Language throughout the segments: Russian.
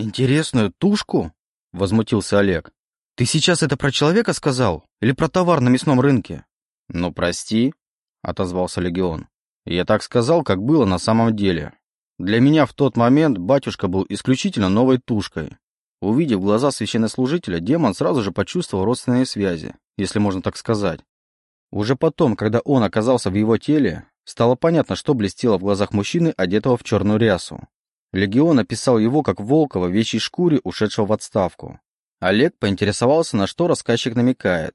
«Интересную тушку?» — возмутился Олег. «Ты сейчас это про человека сказал? Или про товар на мясном рынке?» «Ну, прости», — отозвался Легион. «Я так сказал, как было на самом деле. Для меня в тот момент батюшка был исключительно новой тушкой. Увидев глаза священнослужителя, демон сразу же почувствовал родственные связи, если можно так сказать. Уже потом, когда он оказался в его теле, стало понятно, что блестело в глазах мужчины, одетого в черную рясу. Легион описал его как Волкова в вещей шкуре, ушедшего в отставку. Олег поинтересовался, на что рассказчик намекает.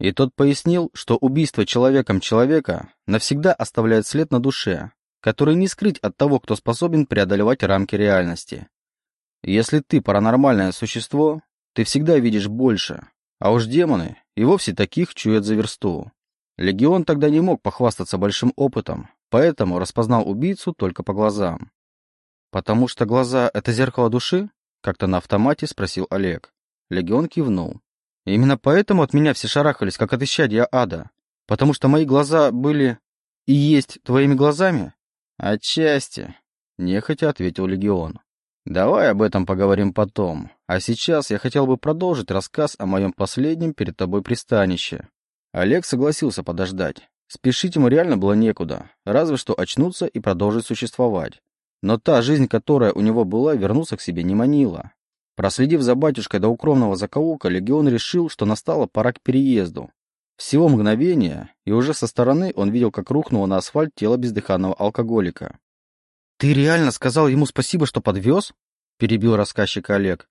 И тот пояснил, что убийство человеком человека навсегда оставляет след на душе, который не скрыть от того, кто способен преодолевать рамки реальности. Если ты паранормальное существо, ты всегда видишь больше, а уж демоны и вовсе таких чуют за версту. Легион тогда не мог похвастаться большим опытом, поэтому распознал убийцу только по глазам. «Потому что глаза — это зеркало души?» — как-то на автомате спросил Олег. Легион кивнул. «Именно поэтому от меня все шарахались, как от исчадия ада. Потому что мои глаза были и есть твоими глазами?» «Отчасти», — нехотя ответил Легион. «Давай об этом поговорим потом. А сейчас я хотел бы продолжить рассказ о моем последнем перед тобой пристанище». Олег согласился подождать. Спешить ему реально было некуда, разве что очнуться и продолжить существовать. Но та жизнь, которая у него была, вернуться к себе не манила. Проследив за батюшкой до укромного закоулка, легион решил, что настала пора к переезду. Всего мгновения, и уже со стороны он видел, как рухнуло на асфальт тело бездыханного алкоголика. «Ты реально сказал ему спасибо, что подвез?» — перебил рассказчика Олег.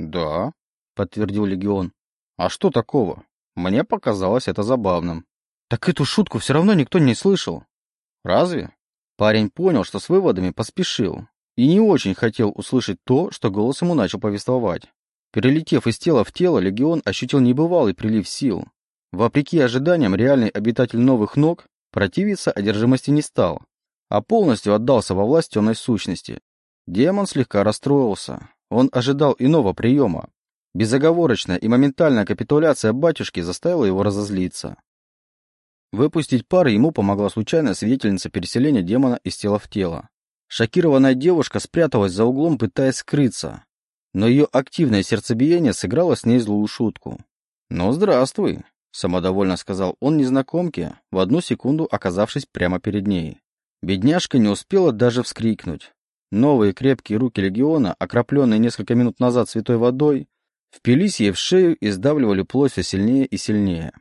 «Да», — подтвердил легион. «А что такого? Мне показалось это забавным». «Так эту шутку все равно никто не слышал». «Разве?» Парень понял, что с выводами поспешил, и не очень хотел услышать то, что голос ему начал повествовать. Перелетев из тела в тело, легион ощутил небывалый прилив сил. Вопреки ожиданиям, реальный обитатель новых ног противиться одержимости не стал, а полностью отдался во власть темной сущности. Демон слегка расстроился. Он ожидал иного приема. Безоговорочная и моментальная капитуляция батюшки заставила его разозлиться. Выпустить пар ему помогла случайная свидетельница переселения демона из тела в тело. Шокированная девушка спряталась за углом, пытаясь скрыться, но ее активное сердцебиение сыграло с ней злую шутку. «Ну, здравствуй», — самодовольно сказал он незнакомке, в одну секунду оказавшись прямо перед ней. Бедняжка не успела даже вскрикнуть. Новые крепкие руки легиона, окропленные несколько минут назад святой водой, впились ей в шею и сдавливали плоть все сильнее и сильнее.